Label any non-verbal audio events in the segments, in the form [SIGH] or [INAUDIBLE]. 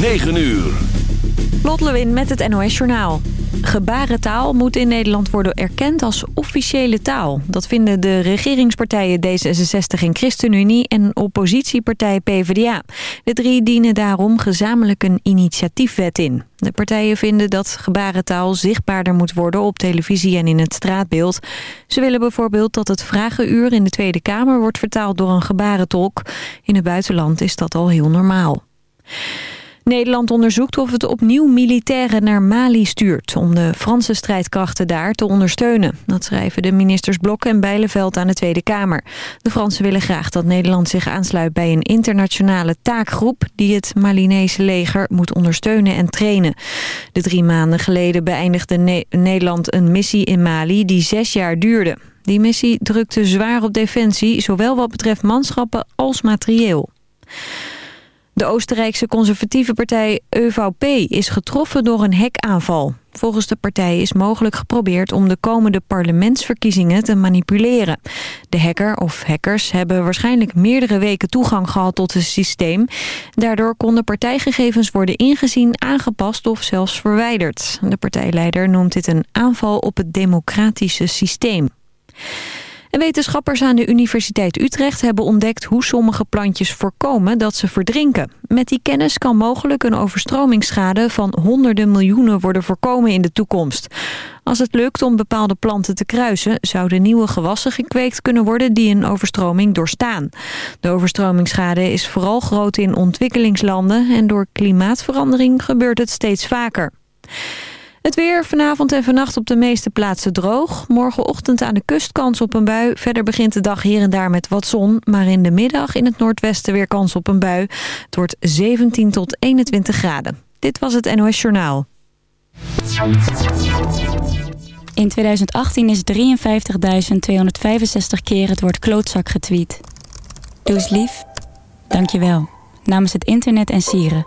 9 uur. Lot Lewin met het NOS Journaal. Gebarentaal moet in Nederland worden erkend als officiële taal. Dat vinden de regeringspartijen D66 en ChristenUnie en oppositiepartij PvdA. De drie dienen daarom gezamenlijk een initiatiefwet in. De partijen vinden dat gebarentaal zichtbaarder moet worden op televisie en in het straatbeeld. Ze willen bijvoorbeeld dat het vragenuur in de Tweede Kamer wordt vertaald door een gebarentolk. In het buitenland is dat al heel normaal. Nederland onderzoekt of het opnieuw militairen naar Mali stuurt... om de Franse strijdkrachten daar te ondersteunen. Dat schrijven de ministers Blok en Bijleveld aan de Tweede Kamer. De Fransen willen graag dat Nederland zich aansluit bij een internationale taakgroep... die het Malinese leger moet ondersteunen en trainen. De drie maanden geleden beëindigde Nederland een missie in Mali die zes jaar duurde. Die missie drukte zwaar op defensie, zowel wat betreft manschappen als materieel. De Oostenrijkse conservatieve partij EVP is getroffen door een hekaanval. Volgens de partij is mogelijk geprobeerd om de komende parlementsverkiezingen te manipuleren. De hacker of hackers hebben waarschijnlijk meerdere weken toegang gehad tot het systeem. Daardoor konden partijgegevens worden ingezien, aangepast of zelfs verwijderd. De partijleider noemt dit een aanval op het democratische systeem wetenschappers aan de Universiteit Utrecht hebben ontdekt hoe sommige plantjes voorkomen dat ze verdrinken. Met die kennis kan mogelijk een overstromingsschade van honderden miljoenen worden voorkomen in de toekomst. Als het lukt om bepaalde planten te kruisen, zouden nieuwe gewassen gekweekt kunnen worden die een overstroming doorstaan. De overstromingsschade is vooral groot in ontwikkelingslanden en door klimaatverandering gebeurt het steeds vaker. Het weer vanavond en vannacht op de meeste plaatsen droog. Morgenochtend aan de kust kans op een bui. Verder begint de dag hier en daar met wat zon. Maar in de middag in het noordwesten weer kans op een bui. Het wordt 17 tot 21 graden. Dit was het NOS Journaal. In 2018 is 53.265 keer het woord klootzak getweet. Doe eens lief. Dank je wel. Namens het internet en sieren.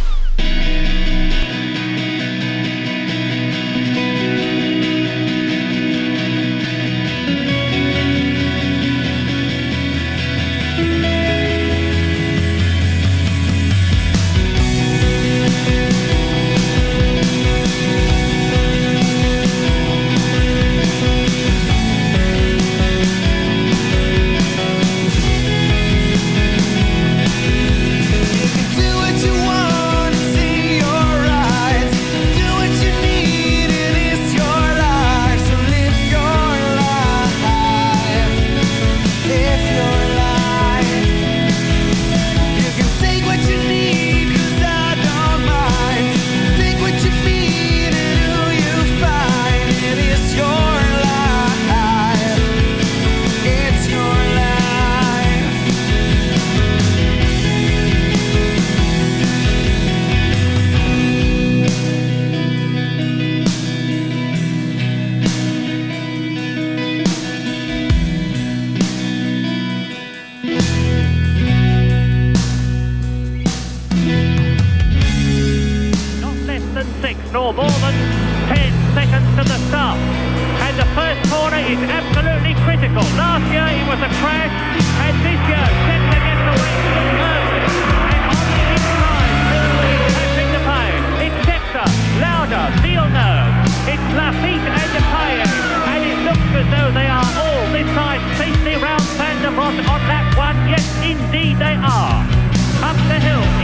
was a crash, and Mischio simply gets to the. And on the inside, It's It's Lafitte and Depay. And it looks as though they are all this time safely round Van der Rot on that one. Yes, indeed they are. Up the hill.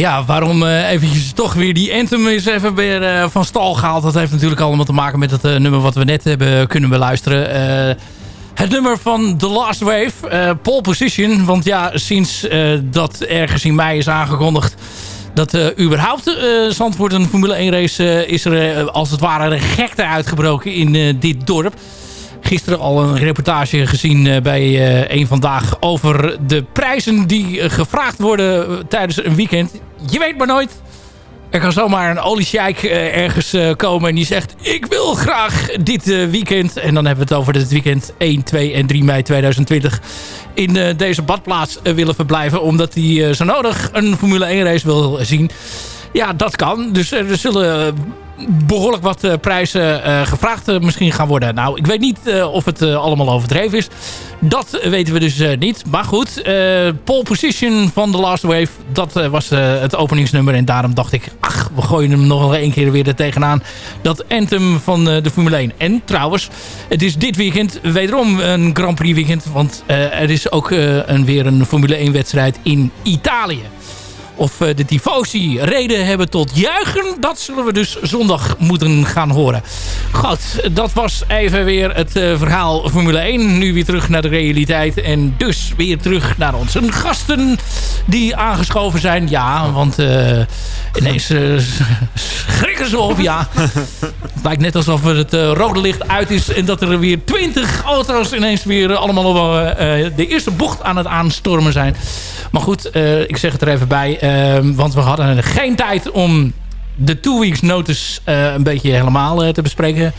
Ja, waarom uh, eventjes toch weer die Anthem is even weer uh, van stal gehaald. Dat heeft natuurlijk allemaal te maken met het uh, nummer wat we net hebben kunnen beluisteren. het nummer van The Last Wave, Pole Position. Want ja, sinds dat ergens in mei is aangekondigd dat überhaupt Zandvoort een Formule 1 race is er als het ware een gekte uitgebroken in dit dorp. Gisteren al een reportage gezien bij een vandaag over de prijzen die gevraagd worden tijdens een weekend. Je weet maar nooit er kan zomaar een oliesjeik uh, ergens komen en die zegt... ik wil graag dit weekend... en dan hebben we het over dit weekend 1, 2 en 3 mei 2020... in deze badplaats willen verblijven... omdat hij zo nodig een Formule 1 race wil zien. Ja, dat kan. Dus er zullen behoorlijk wat uh, prijzen uh, gevraagd uh, misschien gaan worden. Nou, ik weet niet of het allemaal overdreven is. Dat weten we dus niet. Maar goed, pole position van The Last Wave. Dat was het openingsnummer. En daarom dacht ik, ach, we gooien hem nog één keer weer er tegenaan. Dat anthem van de Formule 1. En trouwens, het is dit weekend wederom een Grand Prix weekend. Want er is ook een, weer een Formule 1 wedstrijd in Italië. Of eh, de tifosi reden hebben tot juichen. Dat zullen we dus zondag moeten gaan horen. Goed, dat was even weer het uh, verhaal Formule 1. Nu weer terug naar de realiteit. En dus weer terug naar onze gasten die aangeschoven zijn. Ja, want uh, ineens schrikken ze op. Ja. Het lijkt net alsof het rode licht uit is. En dat er weer twintig auto's ineens weer allemaal op de eerste bocht aan het aanstormen zijn. Maar goed, ik zeg het er even bij. Ehm, want we hadden geen tijd om de two weeks notice uh, een beetje helemaal uh, te bespreken.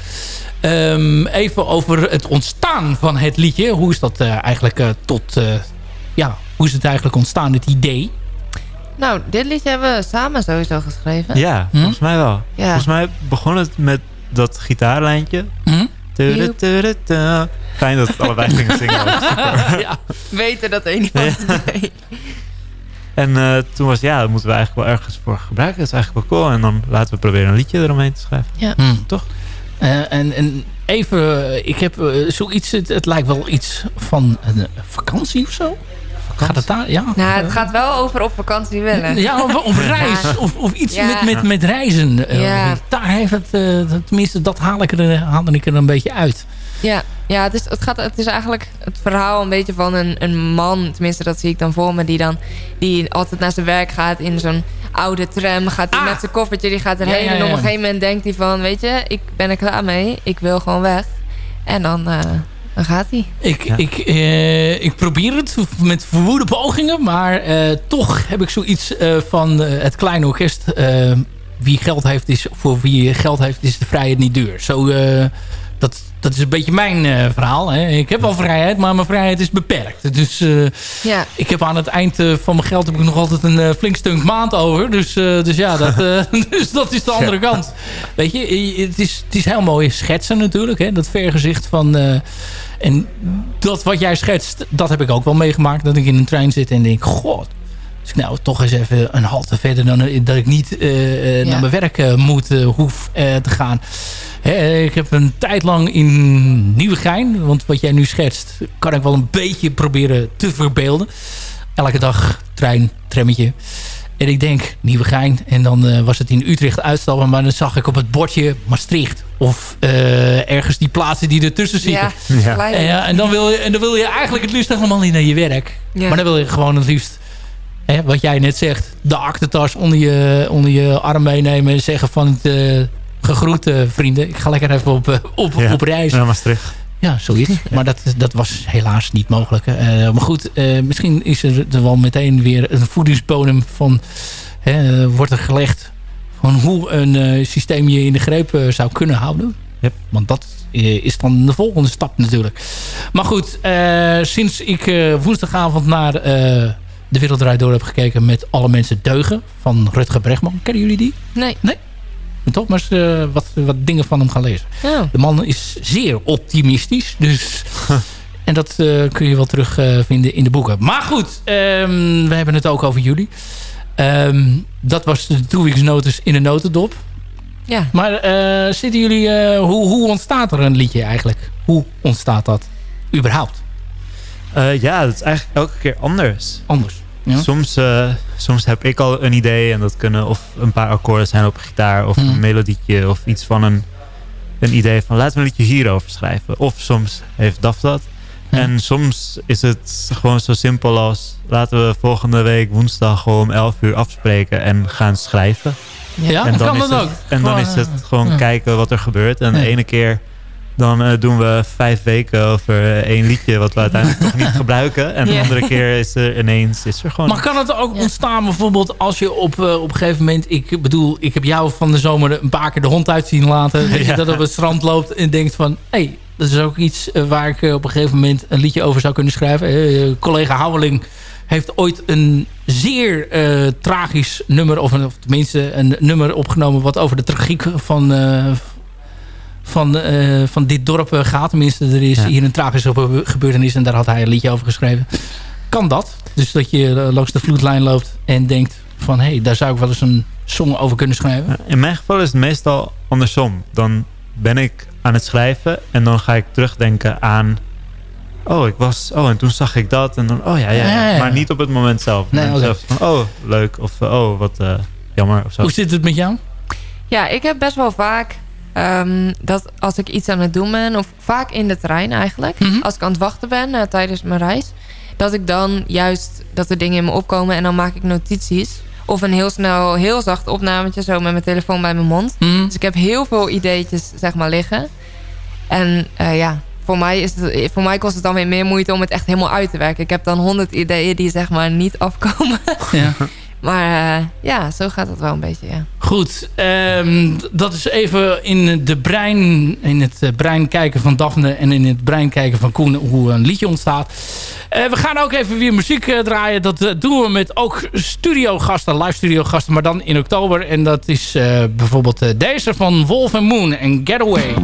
Um, even over het ontstaan van het liedje. Hoe is dat uh, eigenlijk tot... ja, hoe is het eigenlijk ontstaan, het idee? Nou, dit liedje hebben we samen sowieso geschreven. Ja, hm? volgens mij wel. Ja. Volgens mij begon het met dat gitaarlijntje. Hm? Fijn dat het allebei gingen zingen. [LAUGHS] ja. Weten dat een iemand deed. En uh, toen was ja, dat moeten we eigenlijk wel ergens voor gebruiken. Dat is eigenlijk wel cool. En dan laten we proberen een liedje eromheen te schrijven. Ja. Hmm. Toch? Uh, en, en even, ik heb uh, zoiets, het, het, lijkt wel iets van een vakantie of zo. Gaat het daar? Ja. Nou, het gaat wel over op vakantie willen. Ja, of, of reis. Of, of iets ja. met, met, met reizen. Ja. Daar heeft het, tenminste, dat haal ik, er, haalde ik er een beetje uit. Ja, ja het, is, het, gaat, het is eigenlijk het verhaal een beetje van een, een man. Tenminste, dat zie ik dan voor me. Die, dan, die altijd naar zijn werk gaat in zo'n oude tram. Gaat hij ah. met zijn koffertje, die gaat erheen. En op een gegeven moment denkt hij van... Weet je, ik ben er klaar mee. Ik wil gewoon weg. En dan... Uh, dan gaat hij. Ik, ik, uh, ik probeer het met verwoede pogingen. Maar uh, toch heb ik zoiets uh, van het kleine orkest. wie geld heeft is, voor wie geld heeft is de vrijheid niet duur. Zo, dat, dat is een beetje mijn uh, verhaal. Hè. Ik heb wel vrijheid, maar mijn vrijheid is beperkt. Dus uh, ja. ik heb aan het eind uh, van mijn geld heb ik nog altijd een flink stuk maand over. Dus, dus ja, dat, [LAUGHS] [LAUGHS] dus dat is de andere ja. kant. Weet je, het is, het is heel mooi schetsen natuurlijk. Hè. Dat vergezicht van... en dat wat jij schetst, dat heb ik ook wel meegemaakt. Dat ik in een trein zit en denk, god... Dus ik nou toch eens even een halte verder dan dat ik niet ja. naar mijn werk moet, hoef te gaan ik heb een tijd lang in Nieuwegein, want wat jij nu schetst, kan ik wel een beetje proberen te verbeelden. Elke dag trein, trammetje. En ik denk Nieuwegein. En dan uh, was het in Utrecht uitstappen. Maar dan zag ik op het bordje Maastricht. Of uh, ergens die plaatsen die ertussen zitten. Ja, ja. En, ja, en, dan wil je, en dan wil je eigenlijk het liefst helemaal niet naar je werk. Ja. Maar dan wil je gewoon het liefst... Hè, wat jij net zegt. De aktentas onder je, onder je arm meenemen. En zeggen van het... Uh, gegroet uh, vrienden. Ik ga lekker even op, uh, op, ja. op reis. Ja, Maastricht. Ja, zoiets. Maar dat, dat was helaas niet mogelijk. Uh, maar goed, misschien is er, er wel meteen weer een voedingsbodem van... wordt er gelegd van hoe een systeem je in de greep zou kunnen houden. Yep. Want dat is dan de volgende stap natuurlijk. Maar goed, sinds ik woensdagavond naar De Wereld Door heb gekeken met Alle Mensen Deugen van Rutger Bregman. Kennen jullie die? Nee. Nee? Toch maar eens uh, wat, wat dingen van hem gaan lezen. Ja. De man is zeer optimistisch. Dus, [LAUGHS] en dat uh, kun je wel terugvinden uh, in de boeken. Maar goed, um, we hebben het ook over jullie. Um, dat was de Two Weeks Notice in een notendop. Ja. Maar zitten jullie... hoe, hoe ontstaat er een liedje eigenlijk? Hoe ontstaat dat überhaupt? ja, dat is eigenlijk elke keer anders. Anders. Ja. Soms, eh, soms heb ik al een idee en dat kunnen of een paar akkoorden zijn op gitaar of Hmm. een melodietje of iets van een, een idee van laten we een liedje hierover schrijven. Of soms heeft Daf dat. En soms is het gewoon zo simpel als laten we volgende week woensdag gewoon om 11 uur afspreken en gaan schrijven. Ja, en dan kan is dat het, ook. En dan Gewoon, is het gewoon ja. kijken wat er gebeurt. En de ene keer dan eh, doen we vijf weken over eh, één liedje wat we [LAUGHS] uiteindelijk toch niet gebruiken. En de Ja. andere keer is er ineens is er gewoon... Maar kan het ook Ja. ontstaan bijvoorbeeld als je op, eh, op een gegeven moment... Ik bedoel, ik heb jou van de zomer een paar keer de hond uit zien laten. Dat je [LAUGHS] Ja. dat op het strand loopt en denkt van... Hé, hey, dat is ook iets waar ik op een gegeven moment een liedje over zou kunnen schrijven. Eh, collega Houweling heeft ooit een zeer eh, tragisch nummer... Of, een, of tenminste een nummer opgenomen wat over de tragiek van... eh, van, eh, van dit dorp eh, gaat. Tenminste, er is Ja. hier een tragische gebe- gebeurtenis en daar had hij een liedje over geschreven. Kan dat? Dus dat je eh, langs de vloedlijn loopt en denkt van... hé, hey, daar zou ik wel eens een song over kunnen schrijven. In mijn geval is het meestal andersom. Dan ben ik aan het schrijven en dan ga ik terugdenken aan... Oh, ik was... Oh, en toen zag ik dat. En dan... Oh ja, ja. Ja, ja, ja. ja. Maar niet op het moment zelf. Nee, zelf van, oh, leuk. Of oh, wat eh, jammer. Of zo. Hoe zit het met jou? Ja, ik heb best wel vaak ehm, dat als ik iets aan het doen ben... of vaak in de trein eigenlijk... Mhm. als ik aan het wachten ben eh, tijdens mijn reis... dat ik dan juist dat er dingen in me opkomen... en dan maak ik notities. Of een heel snel, heel zacht opnametje... zo met mijn telefoon bij mijn mond. Hm? Dus ik heb heel veel ideetjes zeg maar liggen. En eh, ja, voor mij, is het, voor mij kost het dan weer meer moeite om het echt helemaal uit te werken. Ik heb dan honderd ideeën die zeg maar niet afkomen. Ja. [LAUGHS] Maar eh, ja, zo gaat het wel een beetje, ja. Goed, ehm, dat is even in, de brein, in het eh, brein kijken van Daphne... en in het brein kijken van Koen hoe een liedje ontstaat. Eh, we gaan ook even weer muziek draaien. Dat doen we met ook studiogasten, live studiogasten... maar dan in oktober. En dat is bijvoorbeeld deze van Wolf Moon en Getaway.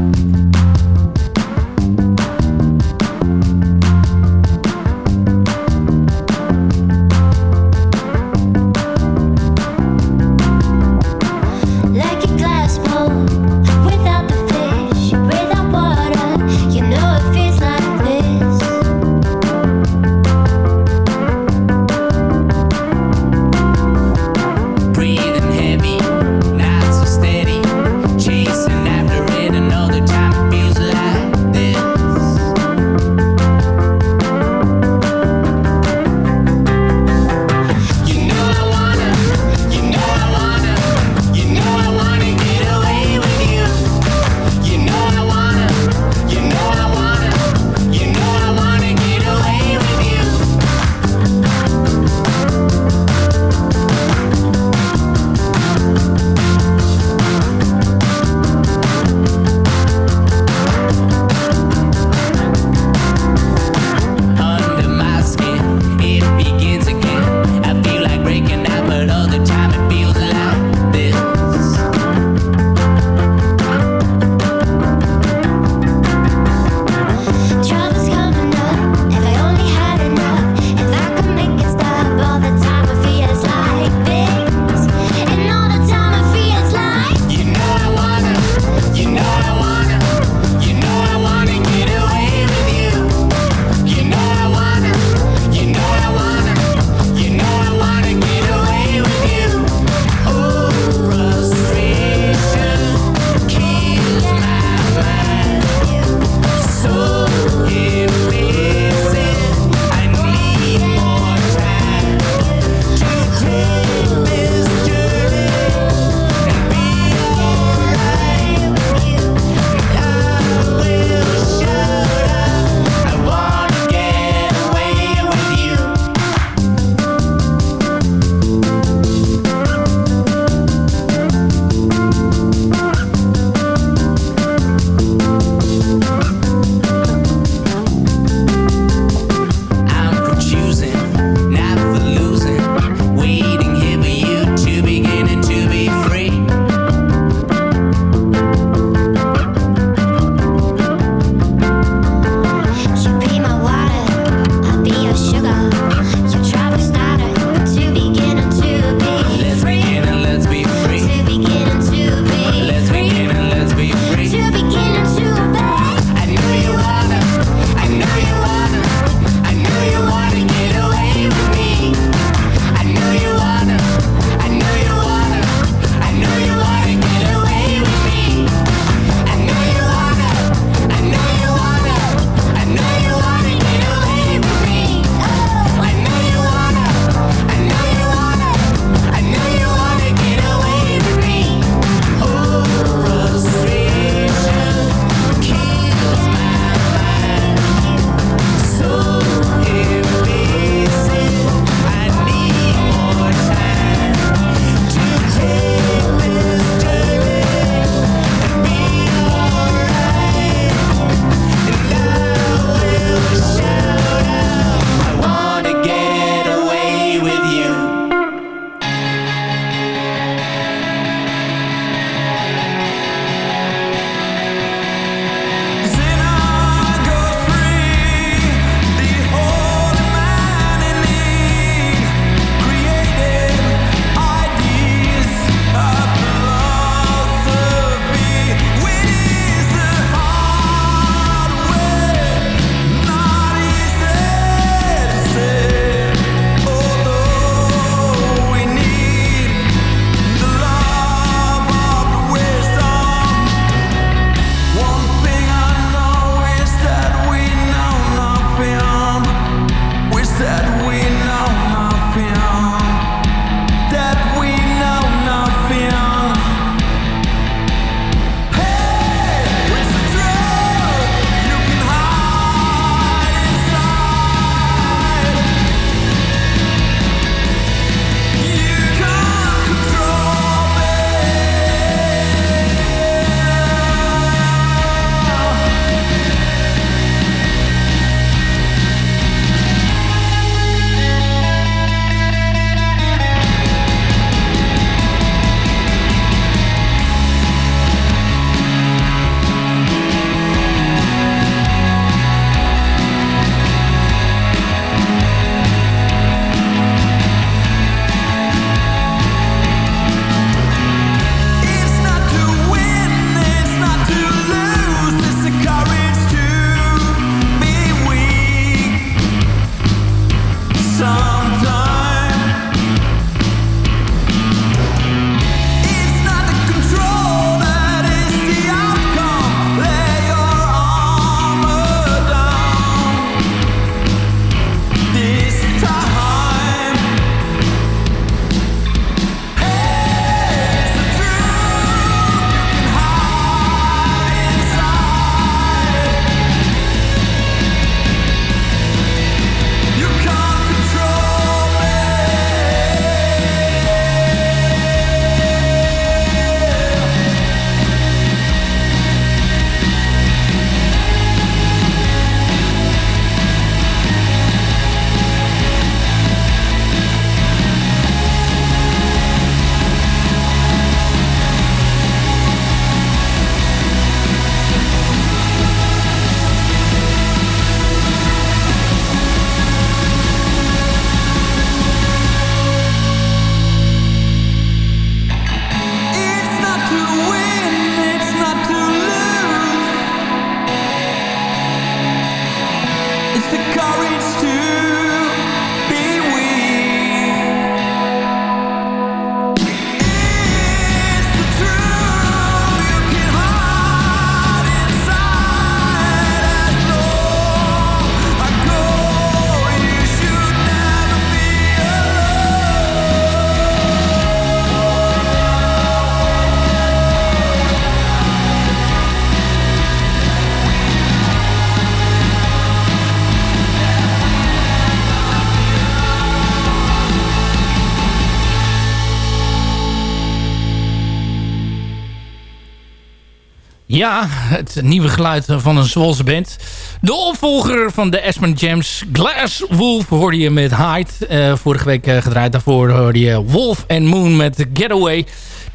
Ja, het nieuwe geluid van een Zwolse band. De opvolger van de Aspen Jams, Glass Wolf, hoorde je met Hyde. Eh, vorige week eh, gedraaid. Daarvoor hoorde je Wolf and Moon met Getaway.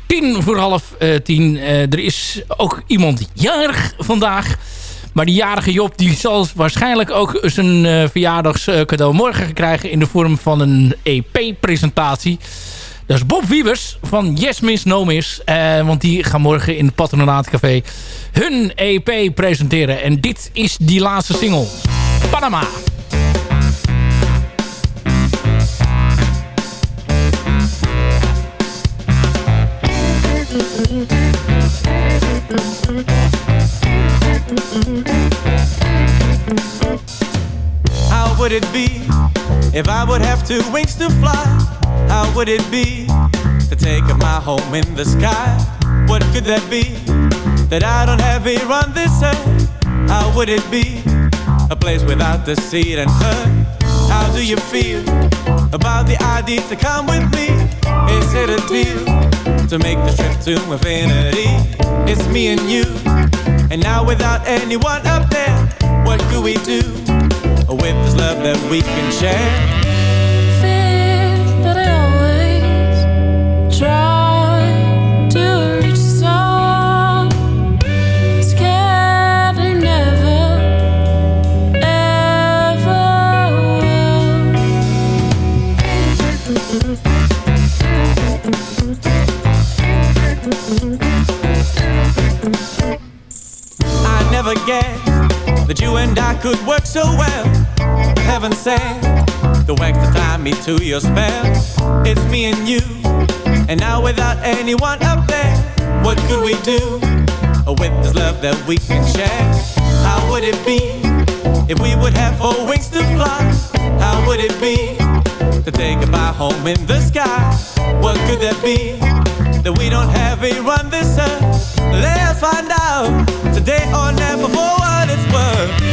Tien voor half eh, tien. Eh, er is ook iemand jarig vandaag. Maar die jarige Job die zal waarschijnlijk ook zijn verjaardagscadeau morgen krijgen... in de vorm van een EP-presentatie. Dat is Bob Wiebers van Yes Miss No Miss. Eh, want die gaan morgen in het Patronaat Café hun EP presenteren. En dit is die laatste single. Panama. How would it be if I would have two wings to fly? How would it be to take up my home in the sky? What could that be that I don't have here on this earth? How would it be a place without deceit and hurt? How do you feel about the idea to come with me? Is it a deal to make the trip to infinity? It's me and you, and now without anyone up there, what could we do with this love that we can share? Guessed that you and I could work so well. Heaven sent the wax to tie me to your spell. It's me and you, and now without anyone up there, what could we do with this love that we can share? How would it be if we would have four wings to fly? How would it be to take my home in the sky? What could that be that we don't have a run this earth? Let's find out today or never for what it's worth.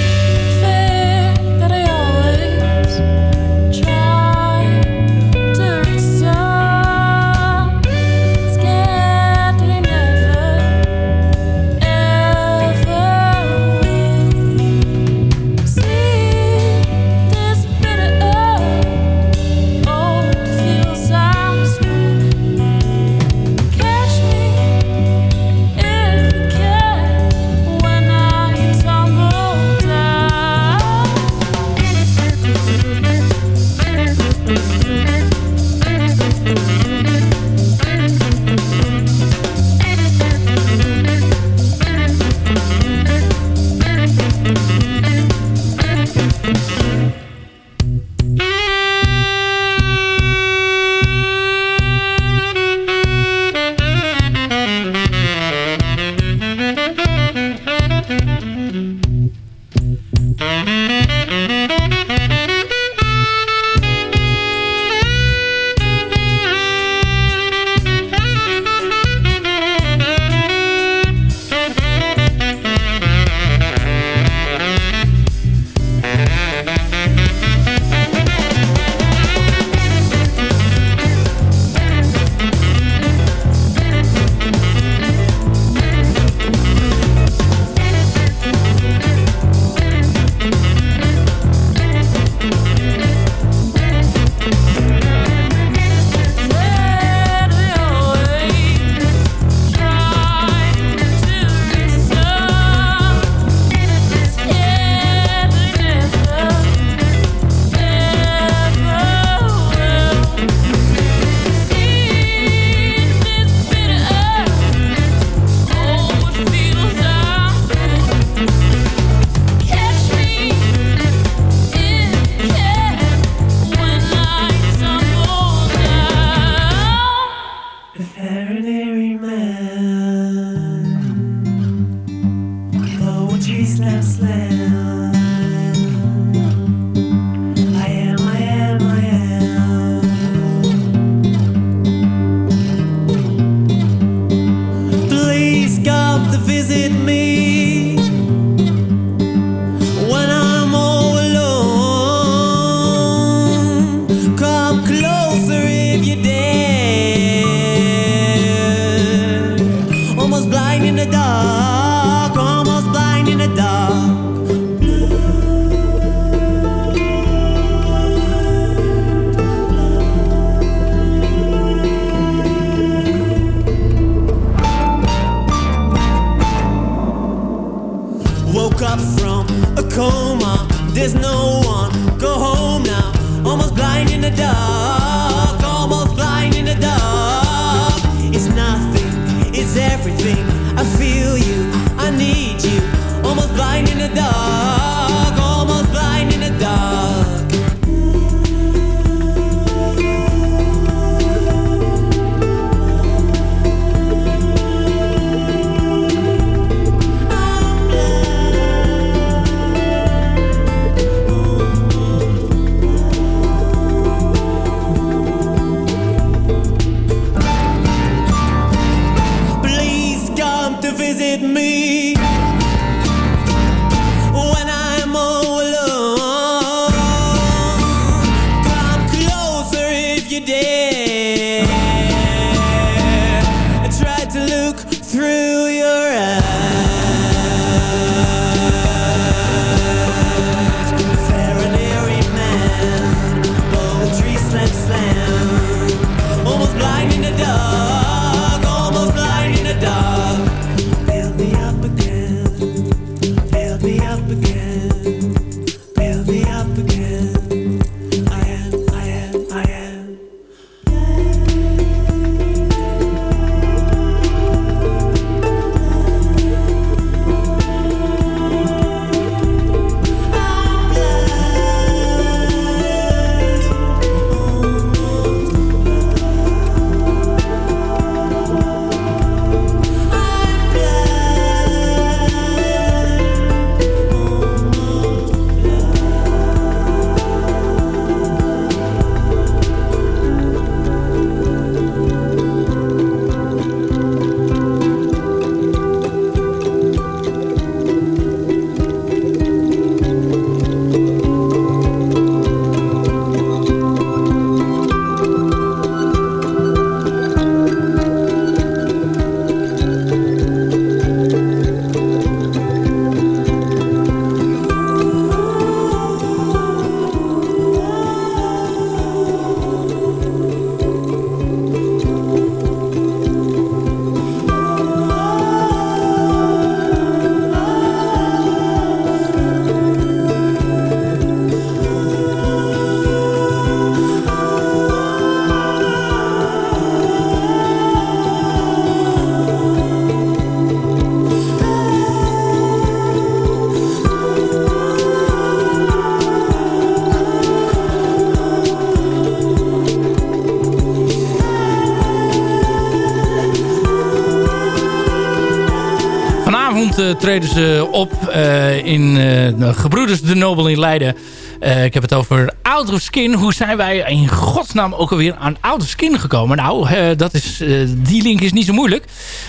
Treden ze op eh, in eh, de Gebroeders de Nobel in Leiden. Eh, ik heb het over Out Skin. Hoe zijn wij in godsnaam ook alweer aan Out Skin gekomen? Nou, eh, dat is, eh, die link is niet zo moeilijk.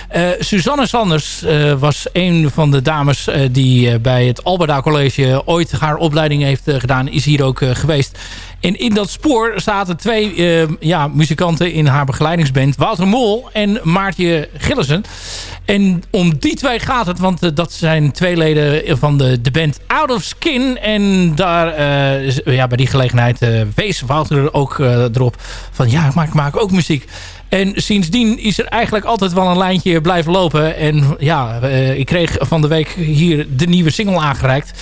Eh, Suzanne Sanders eh, was een van de dames eh, die eh, bij het Alberda College ooit haar opleiding heeft eh, gedaan. Is hier ook eh, geweest. En in dat spoor zaten twee eh, ja, muzikanten in haar begeleidingsband. Wouter Mol en Maartje Gillissen. En om die twee gaat het, want eh, dat zijn twee leden van de, de band Out of Skin. En daar, eh, ja, bij die gelegenheid eh, wees Wouter ook eh, erop van ja, ik maak, ik maak ook muziek. En sindsdien is er eigenlijk altijd wel een lijntje blijven lopen. En ja, eh, ik kreeg van de week hier de nieuwe single aangereikt.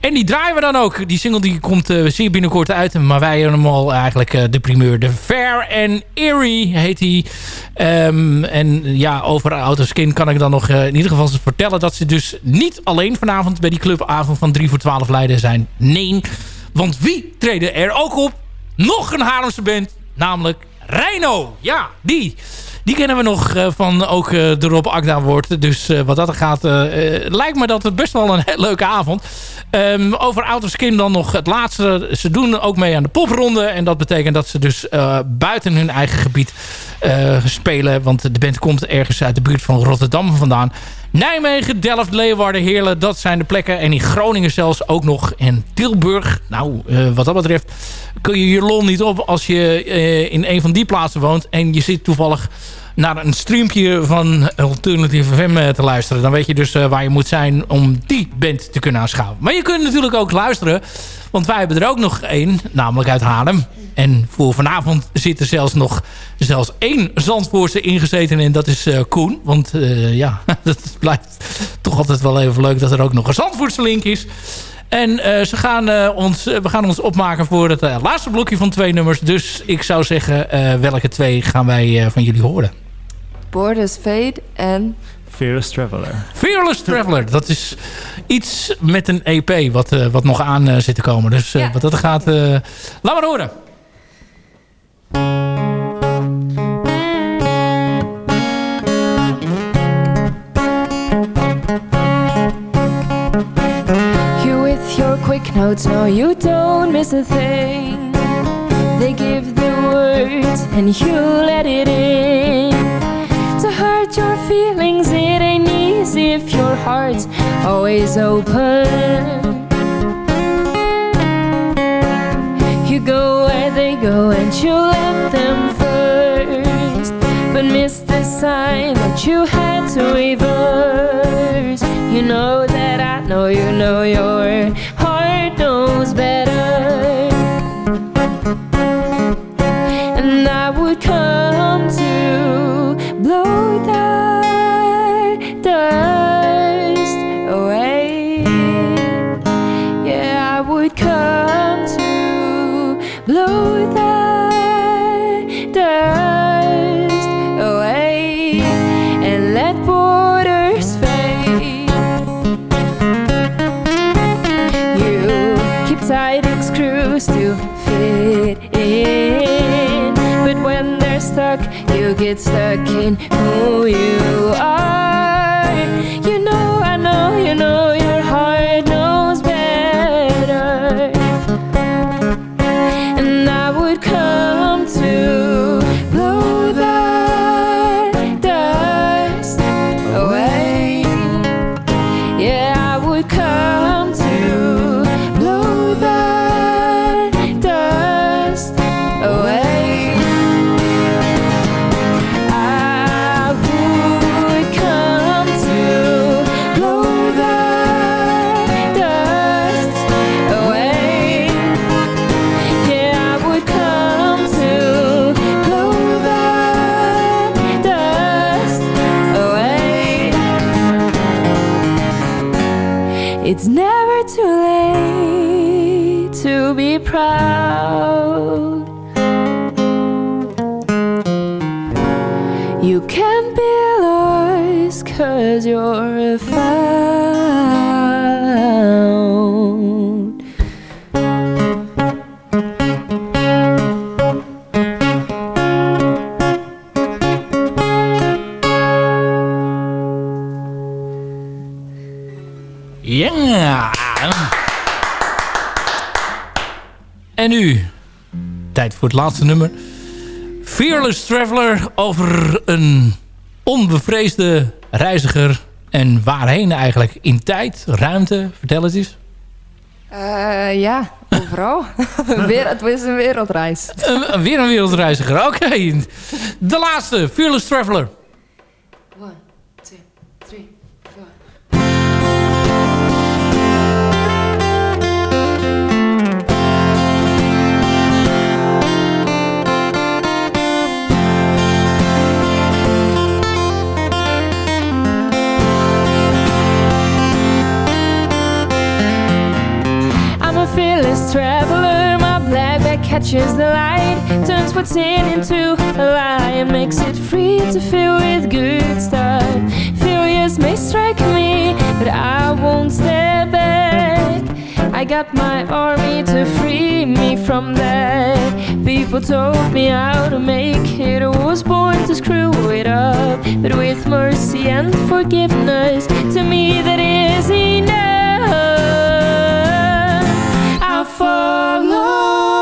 En die draaien we dan ook. Die single die komt eh, zeer binnenkort uit. Maar wij hebben hem al eigenlijk eh, de primeur. De Fair and Eerie heet hij. Ehm, en ja, over Autoskin kan ik dan nog eh, in ieder geval vertellen... dat ze dus niet alleen vanavond bij die clubavond van 3 voor 12 Leiden zijn. Nee, want wie treden er ook op? Nog een Haarlemse band, namelijk Reino. Ja, die. Die kennen we nog van ook de Rob Akda woord. Dus wat dat gaat, lijkt me dat het best wel een leuke avond. Ehm, over Autoskin dan nog het laatste. Ze doen ook mee aan de popronde. En dat betekent dat ze dus eh, buiten hun eigen gebied eh, spelen. Want de band komt ergens uit de buurt van Rotterdam vandaan. Nijmegen, Delft, Leeuwarden, Heerlen, dat zijn de plekken. En in Groningen zelfs ook nog. En Tilburg, nou, eh, wat dat betreft kun je je lol niet op als je in een van die plaatsen woont. En je zit toevallig naar een streampje van Alternative FM eh, te luisteren. Dan weet je dus eh, waar je moet zijn om die band te kunnen aanschouwen. Maar je kunt natuurlijk ook luisteren. Want wij hebben er ook nog één, namelijk uit Haarlem. En voor vanavond zit er zelfs nog zelfs één Zandvoortse ingezeten. En dat is eh, Koen. Want ja, [LAUGHS] dat blijft toch altijd wel even leuk dat er ook nog een Zandvoortse link is. En ze gaan, ons, we gaan ons opmaken voor het laatste blokje van twee nummers. Dus ik zou zeggen, welke twee gaan wij van jullie horen? Borders Fade en... Fearless Traveler. Fearless Traveler. Dat is iets met een EP wat, eh, wat nog aan eh, zit te komen. Dus eh, Ja. wat dat gaat... eh, laat maar horen. You with your quick notes, no, you don't miss a thing. They give the words and you let it in. To hurt your feelings, it ain't easy if your heart's always open. You go where they go and you let them first. But miss the sign that you had to reverse. You know that I know you know your to blow you get stuck in who you En nu, tijd voor het laatste nummer. Fearless Traveler over een onbevreesde reiziger. En waarheen eigenlijk? In tijd, ruimte? Vertel het eens. Eh, ja, overal. [LAUGHS] Weer, het is een wereldreis. Een- weer een wereldreiziger, oké. De laatste, Fearless Traveler. Catches the light, turns what's in into a lie, and makes it free to fill with good stuff. Failures may strike me, but I won't step back. I got my army to free me from that. People told me how to make it. I was born to screw it up, but with mercy and forgiveness, to me that is enough. I follow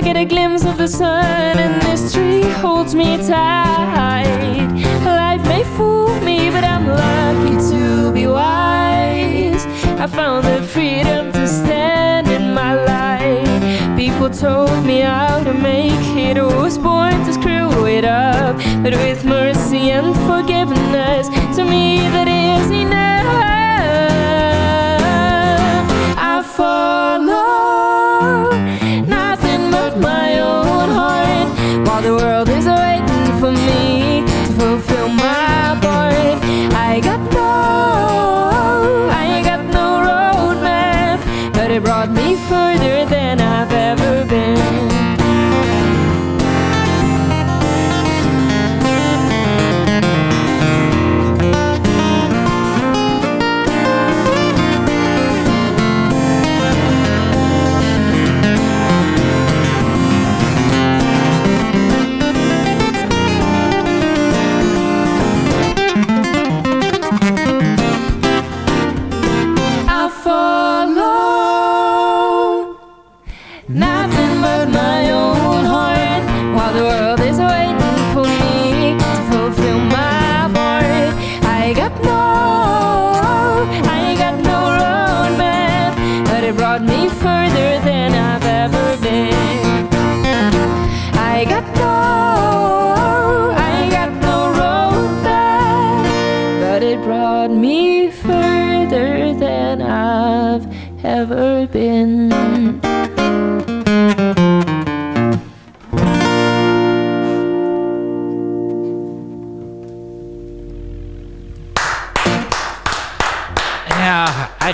I get a glimpse of the sun and this tree holds me tight. Life may fool me, but I'm lucky to be wise. I found the freedom to stand in my light. People told me how to make it. I was born to screw it up, but with mercy and forgiveness, to me that the world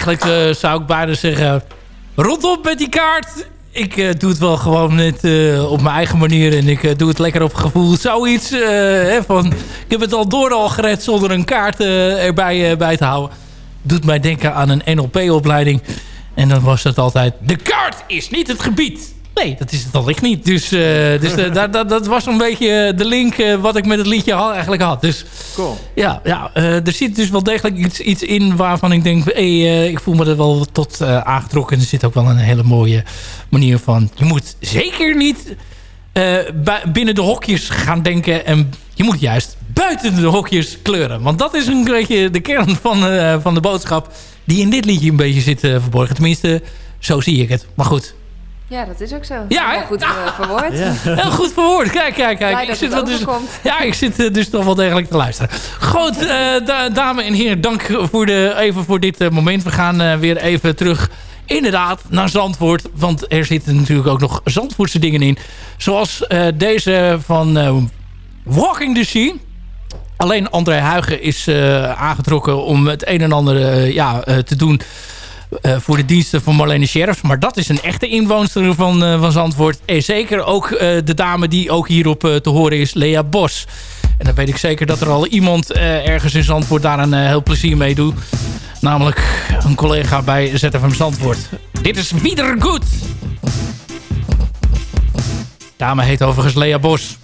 eigenlijk eh, zou ik bijna zeggen... Rondop met die kaart. Ik eh, doe het wel gewoon net eh, op mijn eigen manier. En ik doe het lekker op gevoel. Zoiets hè, van... Ik heb het al door al gered zonder een kaart erbij bij te houden. Doet mij denken aan een NLP-opleiding. En dan was het altijd... De kaart is niet het gebied. Nee, dat is het al echt niet. Dus, eh, dus eh, dat, dat, dat was een beetje de link eh, wat ik met het liedje had, eigenlijk had. Dus Cool. ja, ja eh, er zit dus wel degelijk iets, iets in waarvan ik denk... Hey, eh, ik voel me er wel tot eh, aangetrokken. Er zit ook wel een hele mooie manier van... Je moet zeker niet eh, binnen de hokjes gaan denken... en je moet juist buiten de hokjes kleuren. Want dat is een beetje de kern van, eh, van de boodschap... die in dit liedje een beetje zit eh, verborgen. Tenminste, zo zie ik het. Maar goed, Ja, dat is ook zo. Ja, Heel goed eh, verwoord. [LAUGHS] Heel goed verwoord. Kijk, kijk, kijk. Blij Ik zit dus, [LAUGHS] ja, ik zit eh, dus toch wel degelijk te luisteren. Goed, eh, da- dames en heren, dank voor de, even voor dit moment. We gaan eh, weer even terug, inderdaad, naar Zandvoort. Want er zitten natuurlijk ook nog Zandvoortse dingen in. Zoals eh, deze van eh, Walking the Sea. Alleen André Huigen is eh, aangetrokken om het een en ander ja, eh, te doen... eh, voor de diensten van Marlene Sheriff. Maar dat is een echte inwoonster van, eh, van Zandvoort. En zeker ook eh, de dame die ook hierop te horen is, Lea Bos. En dan weet ik zeker dat er al iemand ergens in Zandvoort daar een heel plezier mee doet. Namelijk een collega bij ZFM Zandvoort. Dit is Wieder Goed. Dame heet overigens Lea Bos.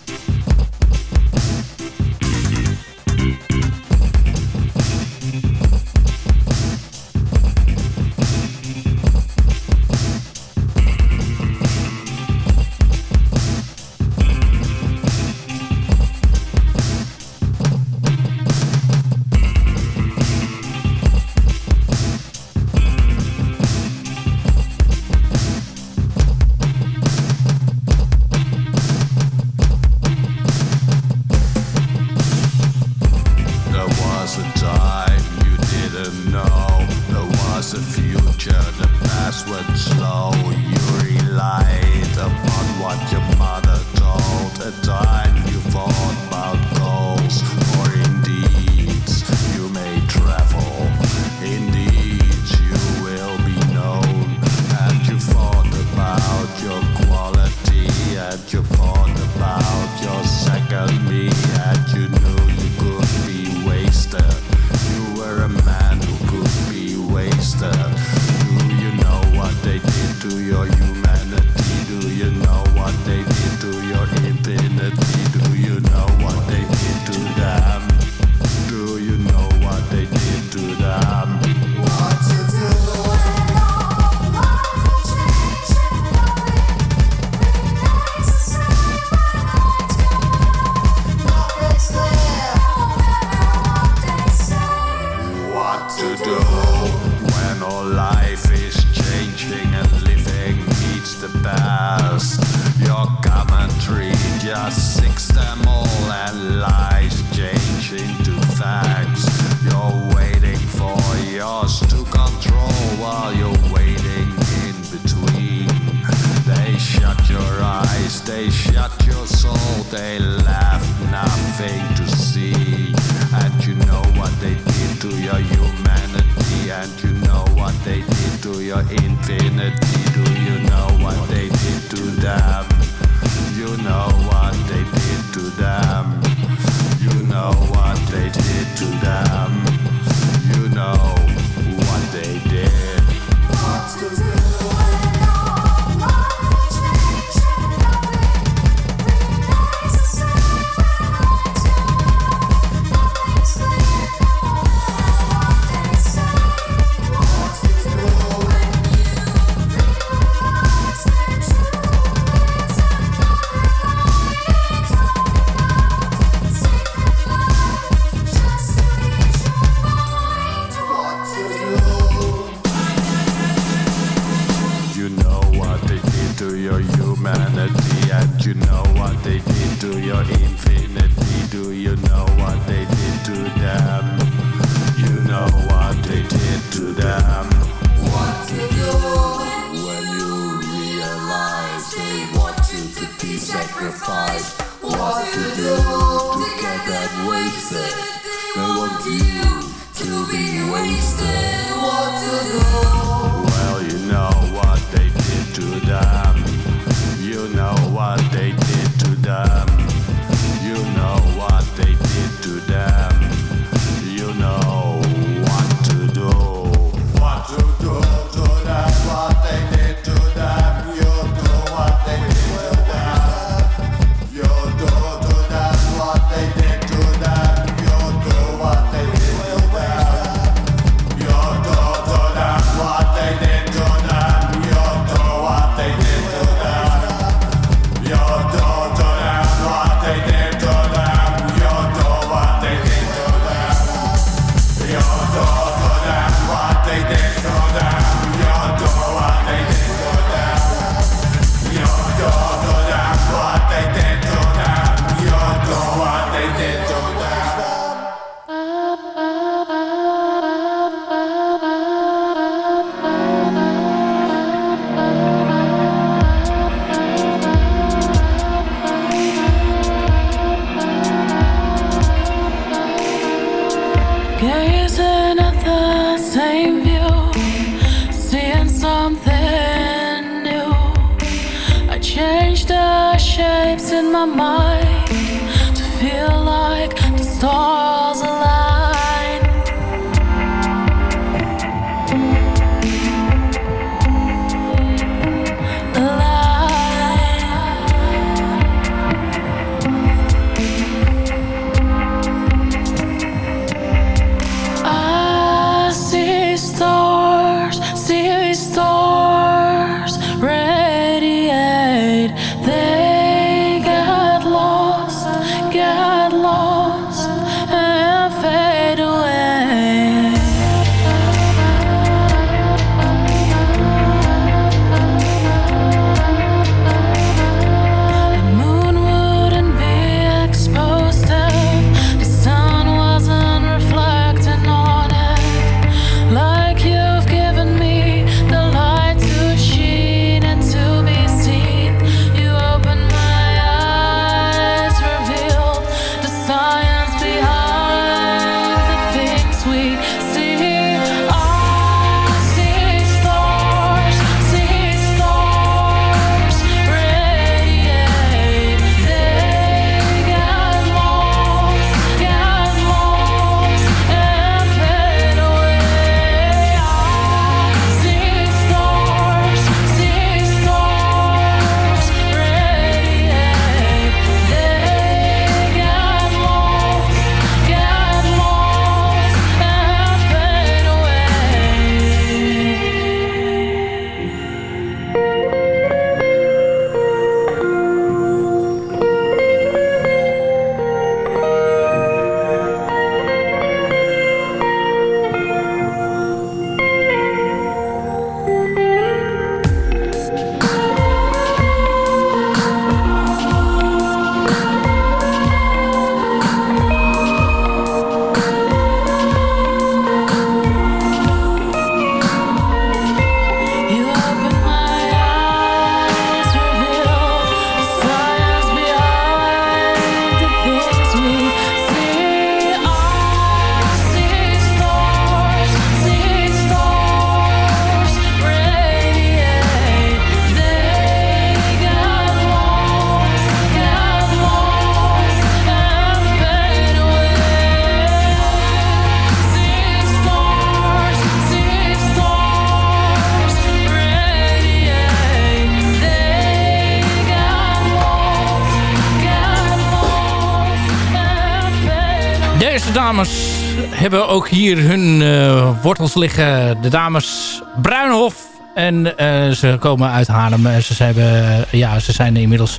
Hebben ook hier hun eh, wortels liggen. De dames Bruinhof. En eh, ze komen uit Haarlem. Eh, Ze, hebben, ja, ze zijn inmiddels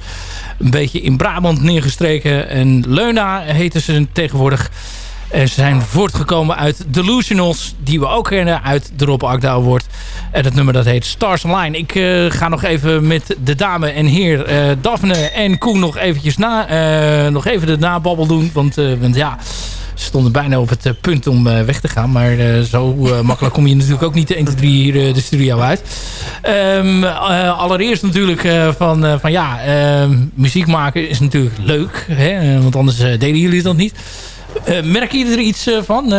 een beetje in Brabant neergestreken. En Leuna heten ze tegenwoordig. En ze zijn voortgekomen uit Delusionals. Die we ook kennen uit de Rob Akda Award. En het nummer dat heet Stars Line. Ik ga nog even met de dame en heer eh, Daphne en Koen nog eventjes na. nog even de nababbel doen. Want, want ja... Stonden bijna op het eh, punt om eh, weg te gaan. Maar eh, zo makkelijk kom je natuurlijk ook niet 1, 2, 3 hier de studio uit. Ehm, eh, allereerst natuurlijk van, van ja, ehm, muziek maken is natuurlijk leuk. Hè? Want anders deden jullie dat niet. Eh, merken jullie er iets van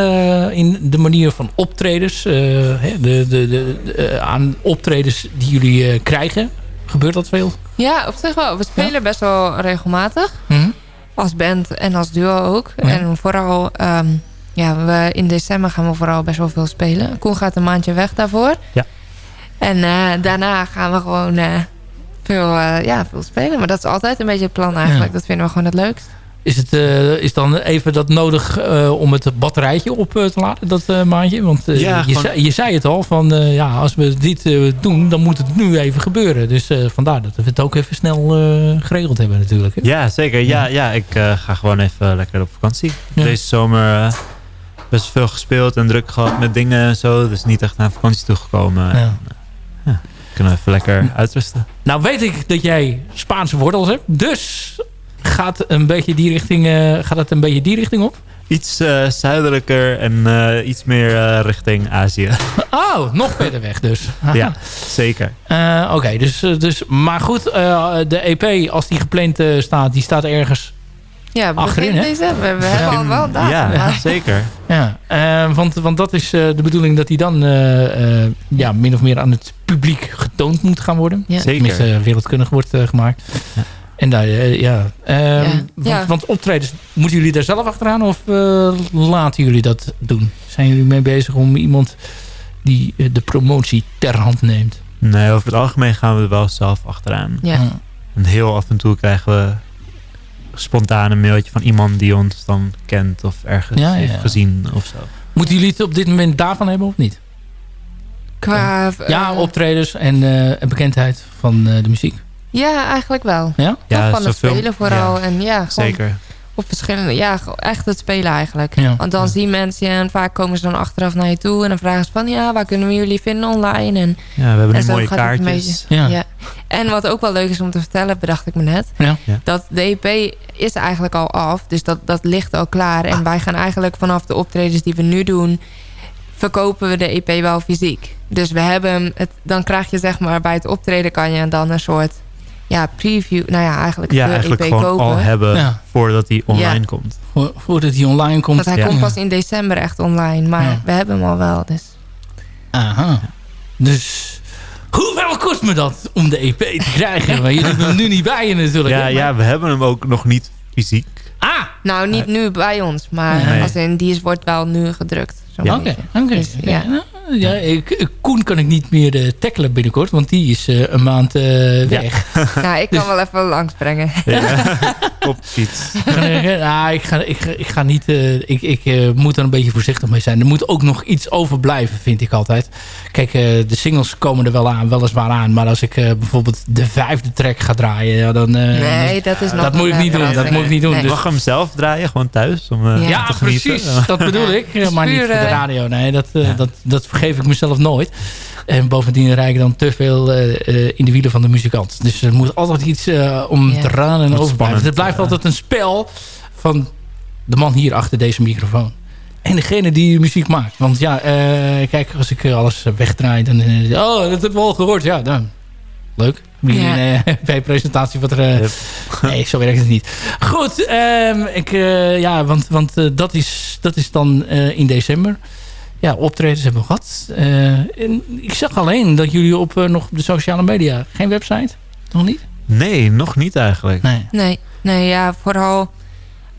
in de manier van optredens? hè? De, de, de, de, aan optredens die jullie krijgen? Gebeurt dat veel? Ja, op zich wel. We spelen best wel regelmatig. Mhm. Als band en als duo ook. Ja. En vooral, ehm, ja, we, in december gaan we vooral best wel veel spelen. Koen gaat een maandje weg daarvoor. Ja. En eh, daarna gaan we gewoon eh, veel, eh, ja, veel spelen. Maar dat is altijd een beetje het plan eigenlijk. Ja. Dat vinden we gewoon het leukst. Is het eh, is dan even dat nodig eh, om het batterijtje op eh, te laden, dat maandje? Want Ja, je, gewoon- zei, je zei het al, van ja, als we dit doen, dan moet het nu even gebeuren. Dus vandaar dat we het ook even snel geregeld hebben natuurlijk. Hè? Ja, zeker. Ja, ja ik ga gewoon even lekker op vakantie. Ja. Deze zomer best veel gespeeld en druk gehad met dingen en zo. Dus niet echt naar vakantie toegekomen. Ja. En, ja, kunnen we even lekker uitrusten. Nou weet ik dat jij Spaanse wortels hebt, dus gaat, een beetje die richting, eh, gaat het een beetje die richting op? Iets eh, zuidelijker en eh, iets meer eh, richting Azië. [LAUGHS] Oh, nog [LAUGHS] verder weg dus. [LAUGHS] ja, zeker. Eh, Oké, dus, dus, maar goed, eh, de EP als die gepland staat, die staat ergens Ja, Achterin, december. We hebben al wel datum. Ja, maar- zeker. Ja, want, want dat is eh, de bedoeling dat die dan eh, eh, ja, min of meer aan het publiek getoond moet gaan worden. Ja. Zeker. Tenminste, wereldkundig wordt gemaakt. Ja. En daar, eh, ja. Ehm, Ja. Want, Ja. want optredens, moeten jullie daar zelf achteraan of eh, laten jullie dat doen? Zijn jullie mee bezig om iemand die eh, de promotie ter hand neemt? Nee, over het algemeen gaan we er wel zelf achteraan. Ja. En heel af en toe krijgen we spontaan een mailtje van iemand die ons dan kent of ergens Ja, ja, heeft gezien of zo. Moeten jullie het op dit moment daarvan hebben of niet? Qua, ja, optredens en, eh, en bekendheid van eh, de muziek. Ja, eigenlijk wel. Ja? Ja, van het spelen vooral. ja, en ja, gewoon Zeker. op verschillende... Ja, echt het spelen eigenlijk. Ja. Want dan zien mensen je en vaak komen ze dan achteraf naar je toe. En dan vragen ze van, ja, waar kunnen we jullie vinden online? En, Ja, we hebben en nu zo mooie een kaartjes. Ja. Ja. En wat ook wel leuk is om te vertellen, bedacht ik me net. Ja. Ja. Dat de EP is eigenlijk al af. Dus dat, dat ligt al klaar. En wij gaan eigenlijk vanaf de optredens die we nu doen... verkopen we de EP wel fysiek. Dus we hebben hem... Het, dan krijg je zeg maar bij het optreden kan je dan een soort... Ja, preview. Nou ja, eigenlijk Ja, de eigenlijk EP gewoon kopen. al hebben Ja. voordat hij online Ja. komt. Vo- Voordat die online komt. Want hij Ja. komt pas in december echt online. Maar Ja. we hebben hem al wel. Dus. Aha. Dus hoeveel kost me dat om de EP te krijgen? Maar jullie hebben hem nu niet bij je natuurlijk. Ja, ja, we hebben hem ook nog niet fysiek. Ah, Nou, niet nu bij ons. Maar Nee. als in, die is, wordt wel nu gedrukt. oké. oké. Dus, ja. Ja. ja, ik, ik- Koen kan ik niet meer eh, tackelen binnenkort, want die is eh, een maand eh, weg. [LAUGHS] Nou, ik kan wel even langsbrengen. Ja. [LAUGHS] [LAUGHS] Op fiets. nou, ik, ga, ik, ga, ik ga niet. eh, ik ik eh, moet er een beetje voorzichtig mee zijn. Er moet ook nog iets overblijven, vind ik altijd. Kijk, eh, de singles komen er wel aan, weliswaar aan. Maar als ik eh, bijvoorbeeld de vijfde track ga draaien, ja, dan. eh, Nee, dat is nog dat moet ik niet doen. Dat moet ik niet doen. Nee. Dus- Mag hem zelf draaien, gewoon thuis? Om, eh, Ja. Ja, te genieten? precies. Dat bedoel ik. Ja, maar niet voor de radio. Nee, dat, eh, Ja. dat, dat vergeef ik mezelf nooit. En bovendien rijd ik dan te veel eh, eh, in de wielen van de muzikant. Dus er moet altijd iets eh, om Ja. te raden en over blijven. Het blijft altijd een spel van de man hier achter deze microfoon. En degene die muziek maakt. Want ja, eh, kijk, als ik alles wegdraai, dan... oh, dat hebben we al gehoord. Ja, dan... Leuk. Ja. een eh, [LAUGHS] bij-presentatie wat er... eh, Yep. [LAUGHS] Nee, zo werkt het niet. Goed, ehm, ik, eh, ja, want, want dat, is, dat is dan eh, in december. Ja, optredens hebben we gehad. Eh, en ik zag alleen dat jullie op eh, nog op de sociale media... Geen website? Nog niet? Nee, nog niet eigenlijk. Nee. Nee, nee ja, vooral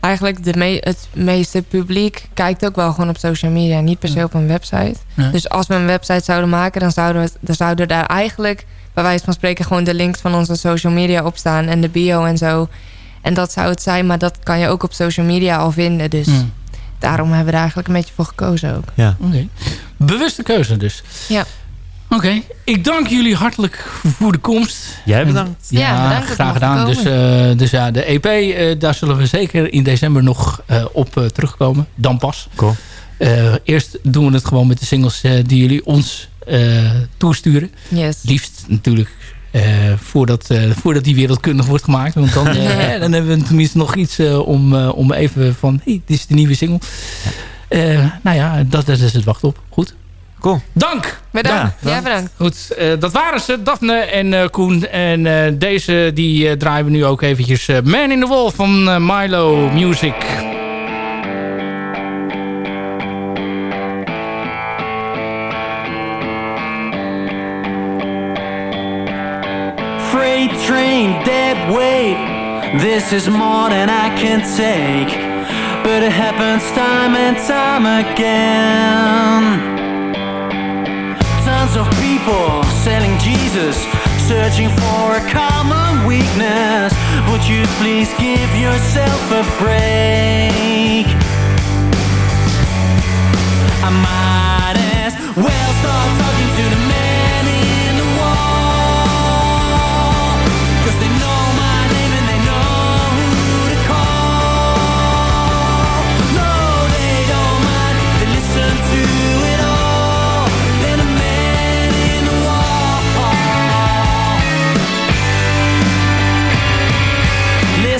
eigenlijk de me het meeste publiek kijkt ook wel gewoon op social media. Niet per se op een website. Dus als we een website zouden maken, dan zouden, we, dan zouden daar eigenlijk... bij wijze van spreken gewoon de links van onze social media op staan. En de bio en zo. En dat zou het zijn, maar dat kan je ook op social media al vinden. Dus. Daarom hebben we er eigenlijk een beetje voor gekozen ook. Ja. Oké. Bewuste keuze dus. Ja. Oké, ik dank jullie hartelijk voor de komst. Jij bedankt. Ja, Ja, bedankt graag gedaan. Dus, eh, dus ja, de EP, eh, daar zullen we zeker in december nog eh, op eh, terugkomen. Dan pas. Cool. Eh, eerst doen we het gewoon met de singles die jullie ons eh, toesturen. Yes. Liefst natuurlijk voordat, eh, voordat die wereldkundig wordt gemaakt. Want dan, [LAUGHS] eh, dan hebben we tenminste nog iets eh, om, eh, om even van... Hey, dit is de nieuwe single. Eh, nou ja, dat, dat is het wacht op. Goed. Cool. Dank! Bedankt. Ja, Ja, bedankt. Goed, eh, dat waren ze, Daphne en eh, Koen. En eh, deze die eh, draaien we nu ook eventjes. eh, Man in the Wall van eh, Milo Music. Freight train, dead weight. This is more than I can take. But it happens time and time again. Tons of people selling Jesus, searching for a common weakness. Would you please give yourself a break? I might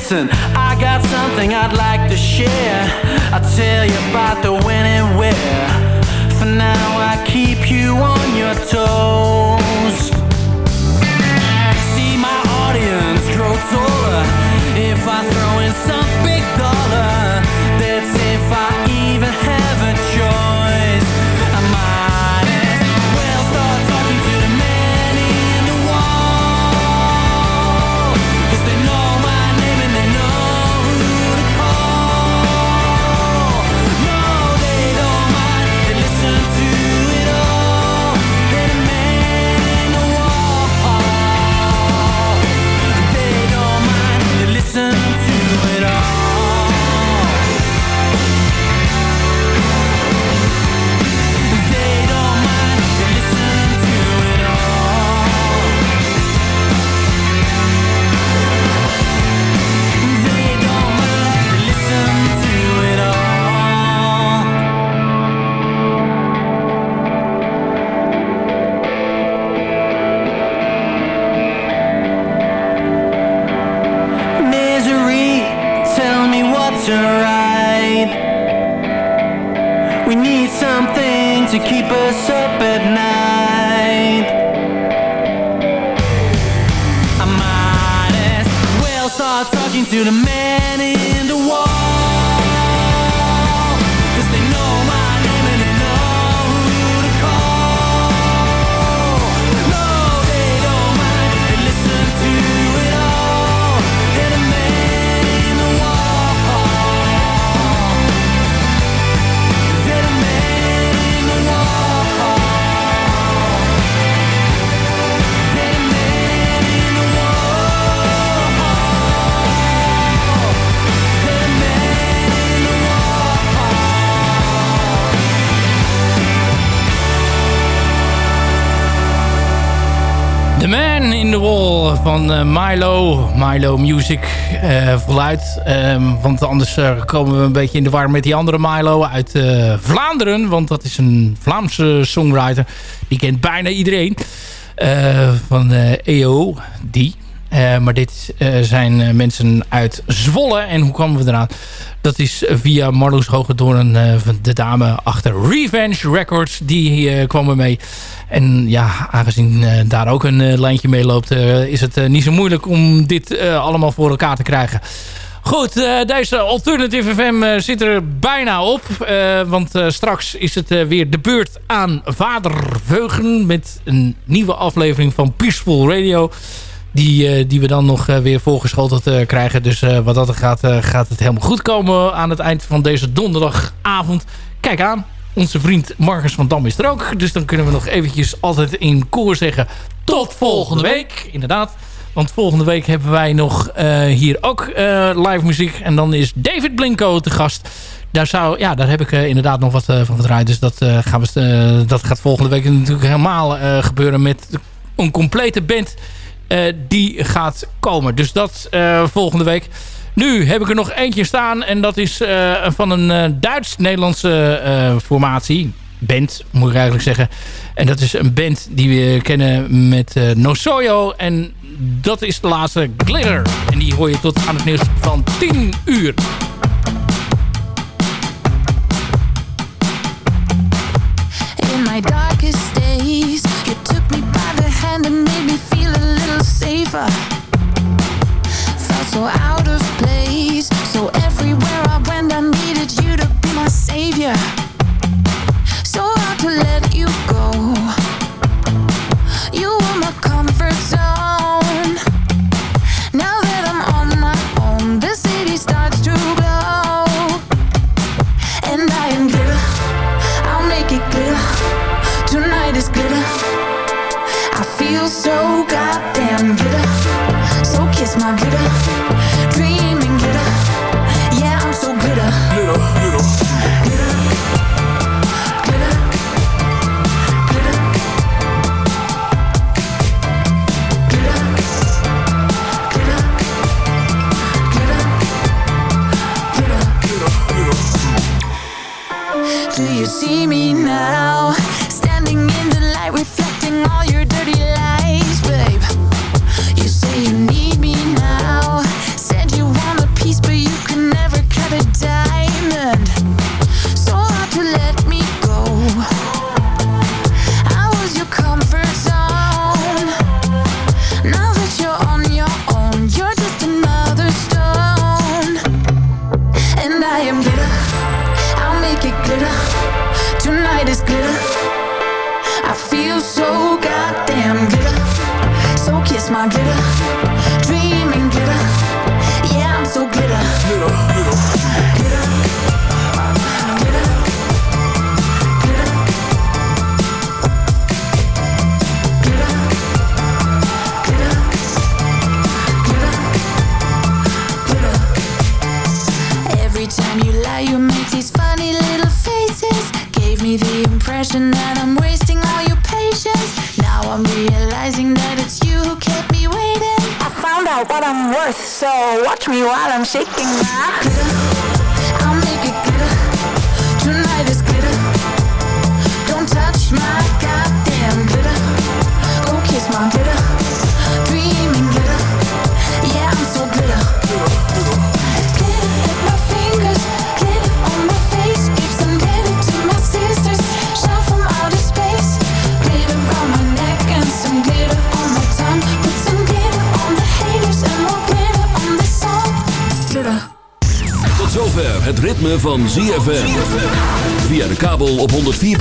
Listen, I got something I'd like to share. I'll tell you about the when and where. For now, I keep you on your toes. See my audience grow taller if I throw in some big dollar. To keep us up van eh, Milo. Milo Music eh, voluit. Ehm, want anders eh, komen we een beetje in de war met die andere Milo uit Vlaanderen. Want dat is een Vlaamse songwriter. Die kent bijna iedereen. Van EO, die. Eh, maar dit zijn mensen uit Zwolle. En hoe kwamen we eraan? Dat is via Marloes Hogedoorn, eh, de dame achter Revenge Records. Die eh, kwam mee. En ja, aangezien eh, daar ook een lijntje mee loopt... is het niet zo moeilijk om dit allemaal voor elkaar te krijgen. Goed, deze Alternative FM zit er bijna op. want straks is het weer de beurt aan Vader Veugen... met een nieuwe aflevering van Peaceful Radio... Die, eh, die we dan nog eh, weer voorgeschoteld eh, krijgen. Dus wat dat gaat, gaat het helemaal goed komen aan het eind van deze donderdagavond. Kijk aan, onze vriend Marcus van Dam is er ook. Dus dan kunnen we nog eventjes altijd in koor zeggen... Tot volgende week, inderdaad. Want volgende week hebben wij nog hier ook live muziek. En dan is David Blinko te gast. Daar, zou, ja, daar heb ik inderdaad nog wat van gedraaid. Dus dat, gaan we, dat gaat volgende week natuurlijk helemaal gebeuren met een complete band eh, die gaat komen. Dus dat eh, volgende week. Nu heb ik er nog eentje staan. En dat is eh, van een Duits-Nederlandse formatie. Band, moet ik eigenlijk zeggen. En dat is een band die we kennen met Nosoyo. En dat is de laatste Glitter. En die hoor je tot aan het nieuws van 10 uur. In fever. Felt so out of place. So everywhere I went I needed you to be my savior. So hard to let you go. now